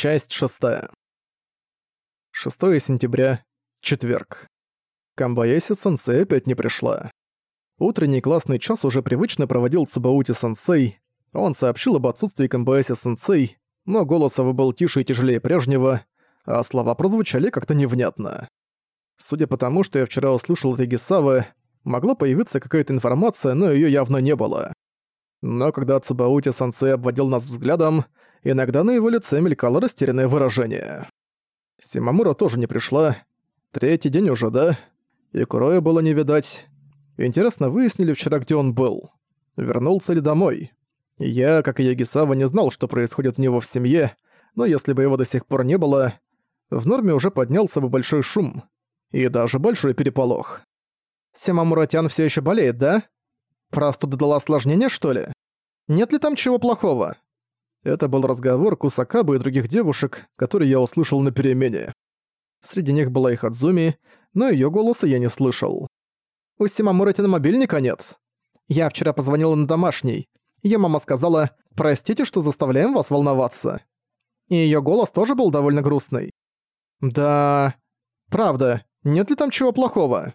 Часть 6. 6 сентября. Четверг. Камбаяси сенсей опять не пришла. Утренний классный час уже привычно проводил Цубаути сенсей. Он сообщил об отсутствии Камбаяси сенсей, но голос его был тише и тяжелее прежнего, а слова прозвучали как-то невнятно. Судя по тому, что я вчера услышал от Эгисавы, могла появиться какая-то информация, но её явно не было. Но когда Цубаути сенсей обводил нас взглядом, Иногда на его лице мелькало растерянное выражение. Симамура тоже не пришла. Третий день уже, да? И Куроя было не видать. Интересно, выяснили вчера, где он был? Вернулся ли домой? Я, как и Ягисава, не знал, что происходит у него в семье, но если бы его до сих пор не было, в норме уже поднялся бы большой шум. И даже большой переполох. Симамуратян все еще болеет, да? Простуда дала осложнение, что ли? Нет ли там чего плохого? Это был разговор Кусакабы и других девушек, которые я услышал на перемене. Среди них была и Хадзуми, но её голоса я не слышал. «У Симамурати на мобильника нет. Я вчера позвонила на домашний. Её мама сказала, простите, что заставляем вас волноваться. И её голос тоже был довольно грустный. Да... Правда, нет ли там чего плохого?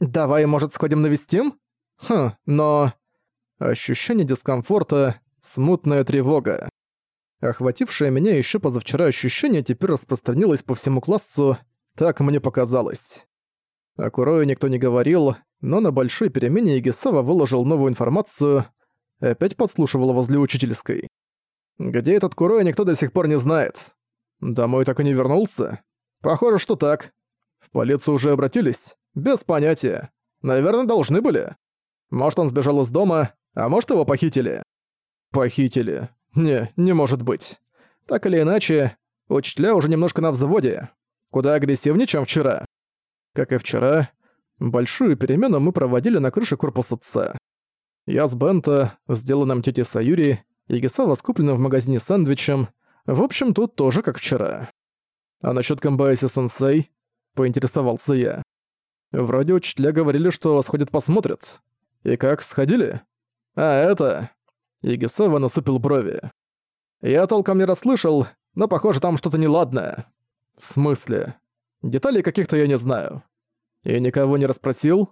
Давай, может, сходим навестим? Хм, но... Ощущение дискомфорта, смутная тревога. Охватившее меня еще позавчера ощущение теперь распространилось по всему классу, так мне показалось. О Курое никто не говорил, но на большой перемене Игисава выложил новую информацию, опять подслушивала возле учительской. Где этот Курое никто до сих пор не знает. Домой так и не вернулся? Похоже, что так. В полицию уже обратились? Без понятия. Наверное, должны были. Может, он сбежал из дома, а может, его похитили. Похитили. Не, не может быть. Так или иначе, учителя уже немножко на взводе. Куда агрессивнее, чем вчера. Как и вчера, большую перемену мы проводили на крыше корпуса С. Я с Бента, сделанным тетей Саюри, и Гесава с в магазине сэндвичем. В общем, тут тоже как вчера. А насчет Камбайси-сенсей? Поинтересовался я. Вроде учителя говорили, что сходят посмотрят. И как, сходили? А это... Игисава насупил брови. «Я толком не расслышал, но, похоже, там что-то неладное». «В смысле? Деталей каких-то я не знаю». «И никого не расспросил?»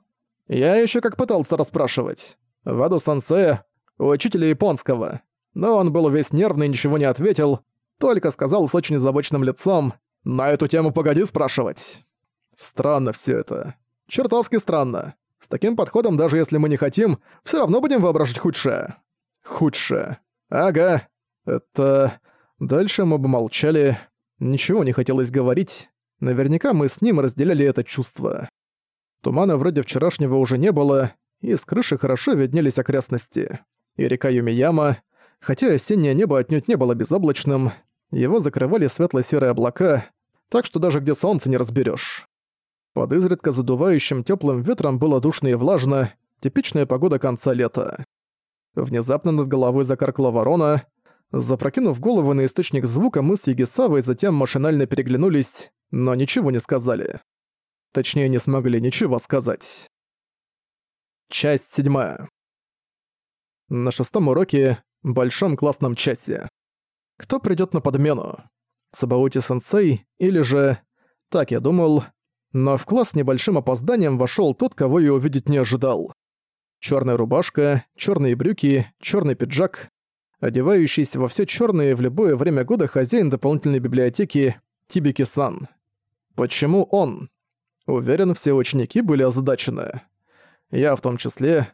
«Я еще как пытался расспрашивать. Ваду Сансея, учителя японского. Но он был весь нервный и ничего не ответил, только сказал с очень озабоченным лицом «На эту тему погоди спрашивать». Странно все это. Чертовски странно. С таким подходом, даже если мы не хотим, все равно будем воображать худшее. Худшее. Ага. Это... Дальше мы бы молчали. Ничего не хотелось говорить. Наверняка мы с ним разделяли это чувство. Тумана вроде вчерашнего уже не было, и с крыши хорошо виднелись окрестности. И река Юмияма, хотя осеннее небо отнюдь не было безоблачным, его закрывали светло-серые облака, так что даже где солнце не разберешь. Под изредка задувающим теплым ветром было душно и влажно, типичная погода конца лета. Внезапно над головой закаркала ворона. Запрокинув голову на источник звука, мы с Егисавой затем машинально переглянулись, но ничего не сказали. Точнее, не смогли ничего сказать. Часть седьмая. На шестом уроке, большом классном часе. Кто придёт на подмену? Сабаути-сенсей или же... Так я думал. Но в класс с небольшим опозданием вошёл тот, кого я увидеть не ожидал. Черная рубашка, черные брюки, черный пиджак. Одевающийся во все черное в любое время года хозяин дополнительной библиотеки Тибики-сан. Почему он? Уверен, все ученики были озадачены. Я в том числе.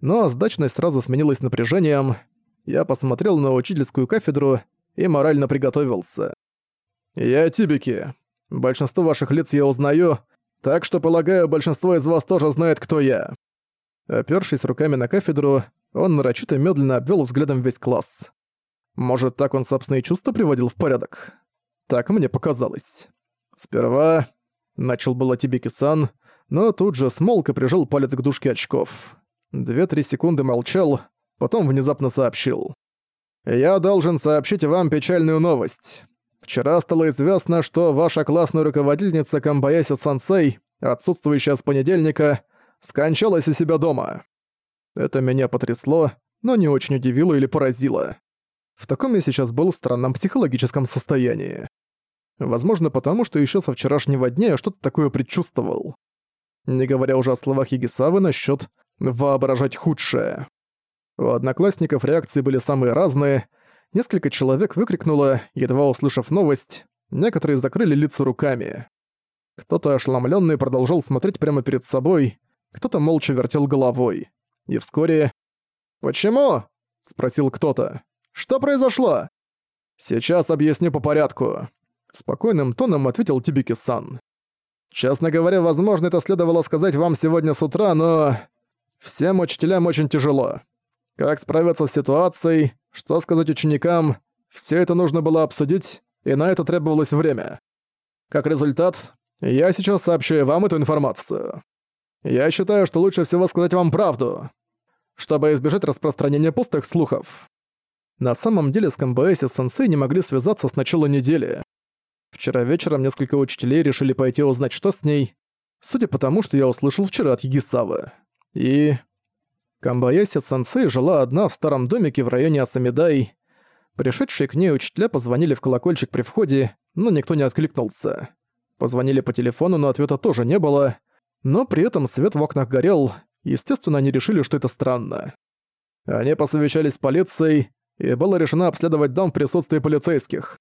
Но озадаченность сразу сменилась напряжением. Я посмотрел на учительскую кафедру и морально приготовился. «Я Тибики. Большинство ваших лиц я узнаю, так что, полагаю, большинство из вас тоже знает, кто я. Опёршись руками на кафедру, он нарочито медленно обвел взглядом весь класс. Может, так он собственные чувства приводил в порядок? Так мне показалось. Сперва начал было Тибики-сан, но тут же смолк и прижал палец к дужке очков. Две-три секунды молчал, потом внезапно сообщил. «Я должен сообщить вам печальную новость. Вчера стало известно, что ваша классная руководительница Камбаяси Сансей, отсутствующая с понедельника, скончалась у себя дома. Это меня потрясло, но не очень удивило или поразило. В таком я сейчас был странном психологическом состоянии. Возможно, потому что еще со вчерашнего дня я что-то такое предчувствовал. Не говоря уже о словах Егисавы насчет «воображать худшее». У одноклассников реакции были самые разные. Несколько человек выкрикнуло, едва услышав новость, некоторые закрыли лица руками. Кто-то ошеломлённый продолжал смотреть прямо перед собой, кто-то молча вертел головой. И вскоре... «Почему?» — спросил кто-то. «Что произошло?» «Сейчас объясню по порядку», — спокойным тоном ответил Тибики-сан. «Честно говоря, возможно, это следовало сказать вам сегодня с утра, но... Всем учителям очень тяжело. Как справиться с ситуацией, что сказать ученикам, все это нужно было обсудить, и на это требовалось время. Как результат, я сейчас сообщаю вам эту информацию. Я считаю, что лучше всего сказать вам правду, чтобы избежать распространения пустых слухов. На самом деле с КМБС и сенсей не могли связаться с начала недели. Вчера вечером несколько учителей решили пойти узнать, что с ней, судя по тому, что я услышал вчера от Егисавы. И... Камбаяси-сенсей жила одна в старом домике в районе Асамидай. Пришедшие к ней учителя позвонили в колокольчик при входе, но никто не откликнулся. Позвонили по телефону, но ответа тоже не было. Но при этом свет в окнах горел, естественно, они решили, что это странно. Они посовещались с полицией, и было решено обследовать дом в присутствии полицейских.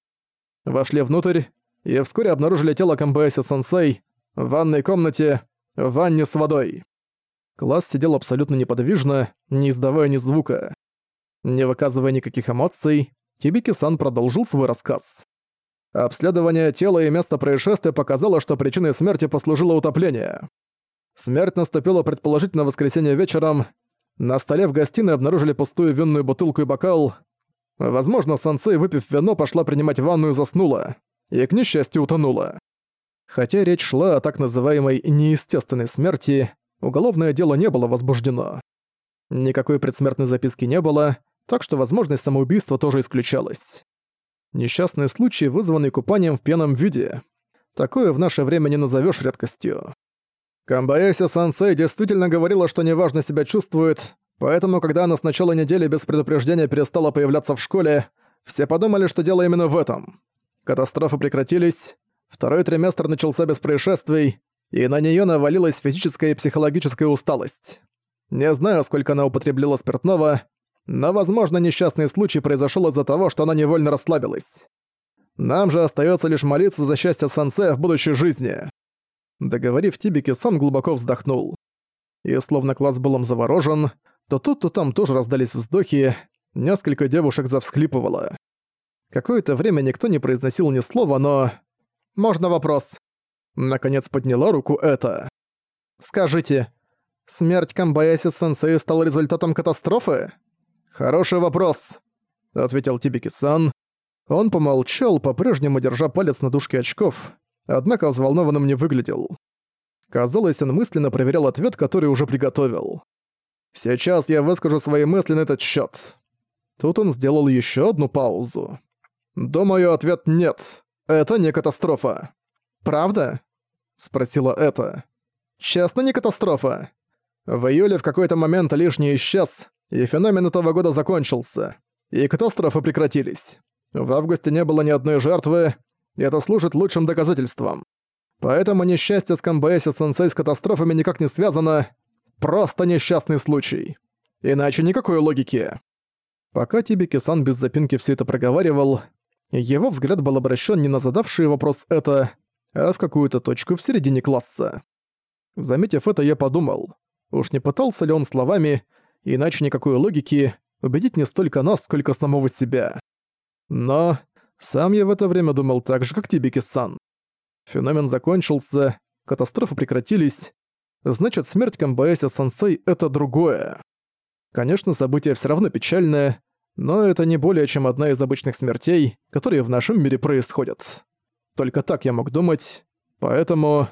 Вошли внутрь и вскоре обнаружили тело Камбэси-сенсей в ванной комнате, в ванне с водой. Класс сидел абсолютно неподвижно, не издавая ни звука. Не выказывая никаких эмоций, Тибики-сан продолжил свой рассказ. Обследование тела и места происшествия показало, что причиной смерти послужило утопление. Смерть наступила предположительно воскресенье вечером. На столе в гостиной обнаружили пустую винную бутылку и бокал. Возможно, Сансей, выпив вино, пошла принимать ванну и заснула. И, к несчастью, утонула. Хотя речь шла о так называемой неестественной смерти, уголовное дело не было возбуждено. Никакой предсмертной записки не было, так что возможность самоубийства тоже исключалась. Несчастный случай, вызванный купанием в пьяном виде. Такое в наше время не назовешь редкостью. Камбаэси Сансей действительно говорила, что неважно себя чувствует, поэтому когда она с начала недели без предупреждения перестала появляться в школе, все подумали, что дело именно в этом. Катастрофы прекратились, второй триместр начался без происшествий, и на неё навалилась физическая и психологическая усталость. Не знаю, сколько она употребляла спиртного, но, возможно, несчастный случай произошёл из-за того, что она невольно расслабилась. Нам же остаётся лишь молиться за счастье Сансея в будущей жизни. Договорив Тибики, сам глубоко вздохнул. И словно класс был им заворожен, то тут, то там тоже раздались вздохи, несколько девушек завсхлипывало. Какое-то время никто не произносил ни слова, но... «Можно вопрос?» Наконец подняла руку это. «Скажите, смерть Камбаяси-сенсея стала результатом катастрофы?» «Хороший вопрос», — ответил Тибики-сан. Он помолчал, по-прежнему держа палец на дужке очков, однако взволнованным не выглядел. Казалось, он мысленно проверял ответ, который уже приготовил. «Сейчас я выскажу свои мысли на этот счет. Тут он сделал еще одну паузу. «Думаю, ответ нет. Это не катастрофа». «Правда?» — спросила это. «Честно, не катастрофа?» В июле в какой-то момент лишний исчез, и феномен этого года закончился. И катастрофы прекратились. В августе не было ни одной жертвы, и это служит лучшим доказательством. Поэтому несчастье с Камбэси сенсей с катастрофами никак не связано. Просто несчастный случай. Иначе никакой логики. Пока Тибики-сан без запинки все это проговаривал, его взгляд был обращен не на задавший вопрос это, а в какую-то точку в середине класса. Заметив это, я подумал, уж не пытался ли он словами, иначе никакой логики, убедить не столько нас, сколько самого себя. Но сам я в это время думал так же, как Тибики-сан. Феномен закончился, катастрофы прекратились, значит, смерть Камбаэси-сенсей — это другое. Конечно, событие все равно печальное, но это не более чем одна из обычных смертей, которые в нашем мире происходят. Только так я мог думать, поэтому...